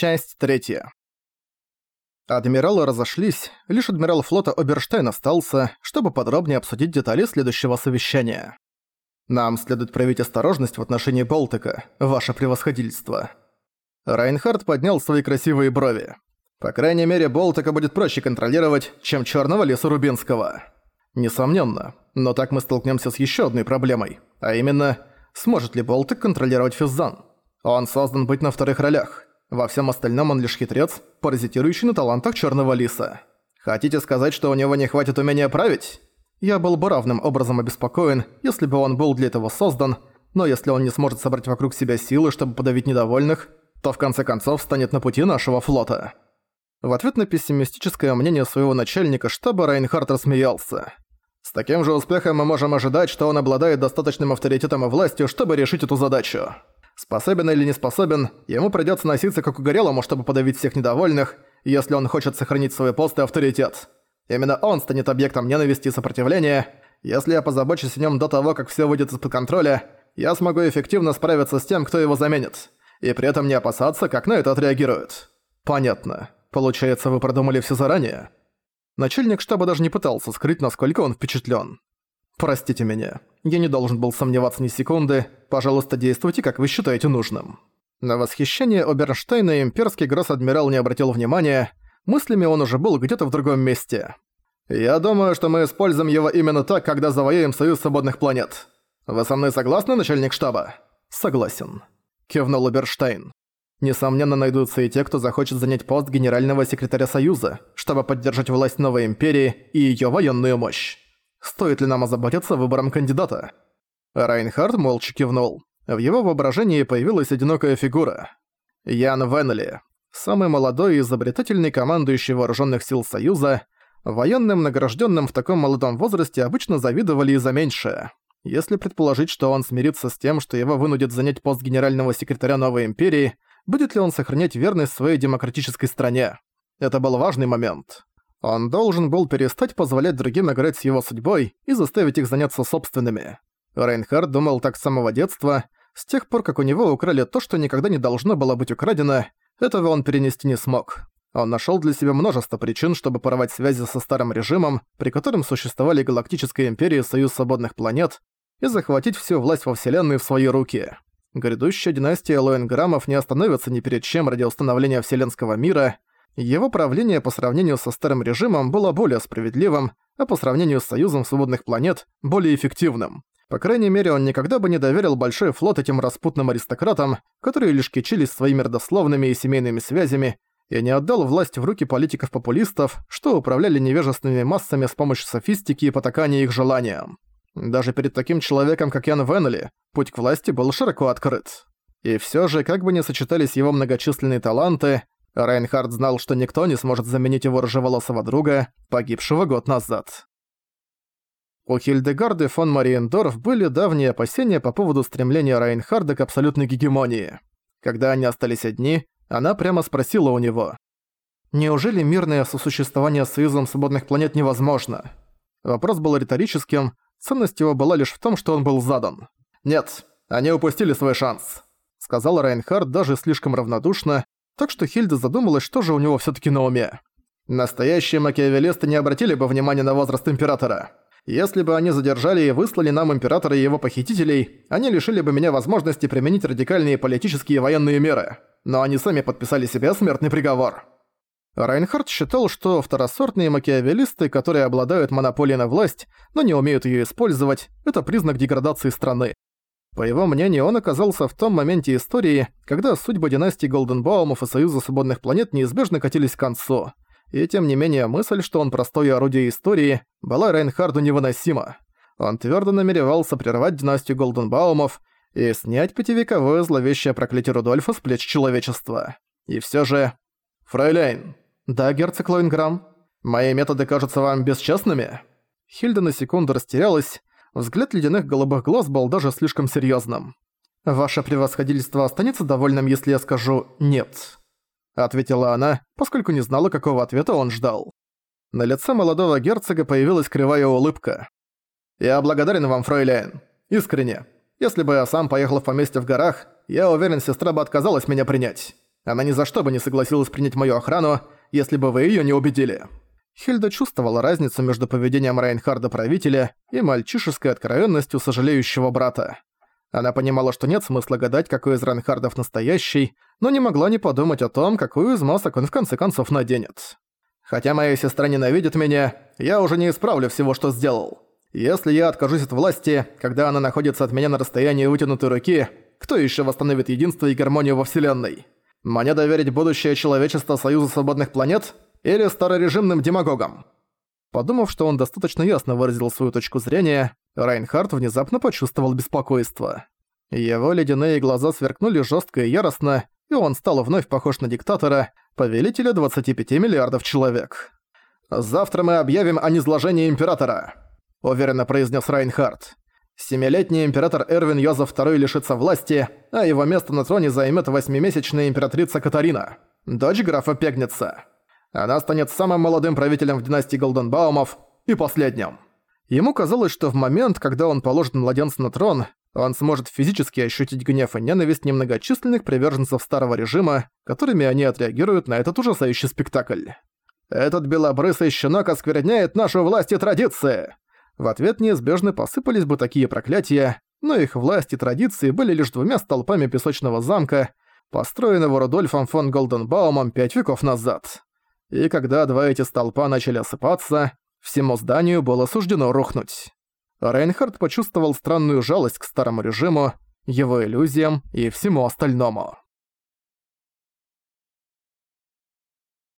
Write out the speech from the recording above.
Часть третья. Адмиралы разошлись, лишь адмирал флота Оберштейн остался, чтобы подробнее обсудить детали следующего совещания. «Нам следует проявить осторожность в отношении Болтика, ваше превосходительство». Райнхард поднял свои красивые брови. «По крайней мере, Болтика будет проще контролировать, чем Черного леса Рубинского». Несомненно, но так мы столкнемся с еще одной проблемой, а именно, сможет ли Болтик контролировать Физзан? Он создан быть на вторых ролях. Во всем остальном он лишь хитрец, паразитирующий на талантах Черного Лиса. Хотите сказать, что у него не хватит умения править? Я был бы равным образом обеспокоен, если бы он был для этого создан, но если он не сможет собрать вокруг себя силы, чтобы подавить недовольных, то в конце концов станет на пути нашего флота. В ответ на пессимистическое мнение своего начальника штаба Райнхард рассмеялся. С таким же успехом мы можем ожидать, что он обладает достаточным авторитетом и властью, чтобы решить эту задачу. Способен или не способен, ему придётся носиться как угорелому, чтобы подавить всех недовольных, если он хочет сохранить свой пост и авторитет. Именно он станет объектом ненависти и сопротивления. Если я позабочусь о нём до того, как всё выйдет из-под контроля, я смогу эффективно справиться с тем, кто его заменит. И при этом не опасаться, как на это отреагируют. Понятно. Получается, вы продумали всё заранее? Начальник штаба даже не пытался скрыть, насколько он впечатлен. «Простите меня. Я не должен был сомневаться ни секунды. Пожалуйста, действуйте, как вы считаете нужным». На восхищение Оберштейна имперский гросс-адмирал не обратил внимания. Мыслями он уже был где-то в другом месте. «Я думаю, что мы используем его именно так, когда завоюем Союз Свободных Планет. Вы со мной согласны, начальник штаба?» «Согласен», — кивнул Оберштейн. «Несомненно, найдутся и те, кто захочет занять пост генерального секретаря Союза, чтобы поддержать власть новой империи и её военную мощь. Стоит ли нам озаботиться выбором кандидата? Райнхард молча кивнул. В его воображении появилась одинокая фигура. Ян Веннелли, самый молодой и изобретательный командующий вооруженных сил Союза, военным, награжденным в таком молодом возрасте, обычно завидовали и за меньшее. Если предположить, что он смирится с тем, что его вынудят занять пост генерального секретаря новой империи, будет ли он сохранять верность своей демократической стране? Это был важный момент. Он должен был перестать позволять другим играть с его судьбой и заставить их заняться собственными. Рейнхард думал так с самого детства, с тех пор, как у него украли то, что никогда не должно было быть украдено, этого он перенести не смог. Он нашёл для себя множество причин, чтобы порвать связи со старым режимом, при котором существовали Галактическая Империя и Союз Свободных Планет, и захватить всю власть во Вселенной в свои руки. Грядущая династия Лоэнграммов не остановится ни перед чем ради установления Вселенского мира, его правление по сравнению со старым режимом было более справедливым, а по сравнению с Союзом Свободных Планет – более эффективным. По крайней мере, он никогда бы не доверил большой флот этим распутным аристократам, которые лишь кичились своими родословными и семейными связями, и не отдал власть в руки политиков-популистов, что управляли невежественными массами с помощью софистики и потакания их желаниям. Даже перед таким человеком, как Ян Веннелли, путь к власти был широко открыт. И всё же, как бы ни сочетались его многочисленные таланты, Райнхард знал, что никто не сможет заменить его рыжеволосого друга, погибшего год назад. У Хильдегарды фон Мариендорф были давние опасения по поводу стремления Райнхарда к абсолютной гегемонии. Когда они остались одни, она прямо спросила у него. «Неужели мирное сосуществование с Союзом Свободных Планет невозможно?» Вопрос был риторическим, ценность его была лишь в том, что он был задан. «Нет, они упустили свой шанс», — сказал Райнхард даже слишком равнодушно, так что Хильда задумалась, что же у него всё-таки на уме. Настоящие макиавелисты не обратили бы внимания на возраст Императора. Если бы они задержали и выслали нам Императора и его похитителей, они лишили бы меня возможности применить радикальные политические и военные меры. Но они сами подписали себе смертный приговор. Райнхард считал, что второсортные макиавелисты, которые обладают монополией на власть, но не умеют её использовать, это признак деградации страны. По его мнению, он оказался в том моменте истории, когда судьбы династии Голденбаумов и Союза Свободных Планет неизбежно катились к концу. И тем не менее мысль, что он простое орудие истории, была Рейнхарду невыносима. Он твердо намеревался прервать династию Голденбаумов и снять пятивековое зловещее проклятие Рудольфа с плеч человечества. И все же... «Фройляйн!» «Да, герцог Лоинграм?» «Мои методы кажутся вам бесчестными?» Хильда на секунду растерялась, Взгляд ледяных голубых глаз был даже слишком серьёзным. «Ваше превосходительство останется довольным, если я скажу «нет», — ответила она, поскольку не знала, какого ответа он ждал. На лице молодого герцога появилась кривая улыбка. «Я благодарен вам, фройляйн. Искренне. Если бы я сам поехал в поместье в горах, я уверен, сестра бы отказалась меня принять. Она ни за что бы не согласилась принять мою охрану, если бы вы её не убедили». Хильда чувствовала разницу между поведением Райнхарда-правителя и мальчишеской откровенностью сожалеющего брата. Она понимала, что нет смысла гадать, какой из Райнхардов настоящий, но не могла не подумать о том, какую из масок он в конце концов наденет. «Хотя моя сестра ненавидит меня, я уже не исправлю всего, что сделал. Если я откажусь от власти, когда она находится от меня на расстоянии вытянутой руки, кто ещё восстановит единство и гармонию во Вселенной? Мне доверить будущее человечества Союзу Свободных Планет или старорежимным демагогам?» Подумав, что он достаточно ясно выразил свою точку зрения, Райнхард внезапно почувствовал беспокойство. Его ледяные глаза сверкнули жестко и яростно, и он стал вновь похож на диктатора, повелителя 25 миллиардов человек. «Завтра мы объявим о низложении Императора», — уверенно произнес Райнхард. Семилетний император Эрвин Йозеф II лишится власти, а его место на троне займет восьмимесячная императрица Катарина, дочь графа Пегница. Она станет самым молодым правителем в династии Голденбаумов и последним. Ему казалось, что в момент, когда он положит младенца на трон, он сможет физически ощутить гнев и ненависть немногочисленных приверженцев старого режима, которыми они отреагируют на этот ужасающий спектакль. «Этот белобрысый щенок оскверняет нашу власть и традиции!» В ответ неизбежно посыпались бы такие проклятия, но их власть и традиции были лишь двумя столпами песочного замка, построенного Рудольфом фон Голденбаумом пять веков назад. И когда два эти столпа начали осыпаться, всему зданию было суждено рухнуть. Рейнхард почувствовал странную жалость к старому режиму, его иллюзиям и всему остальному.